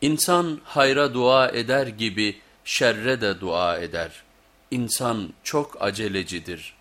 İnsan hayra dua eder gibi şerre de dua eder. İnsan çok acelecidir.''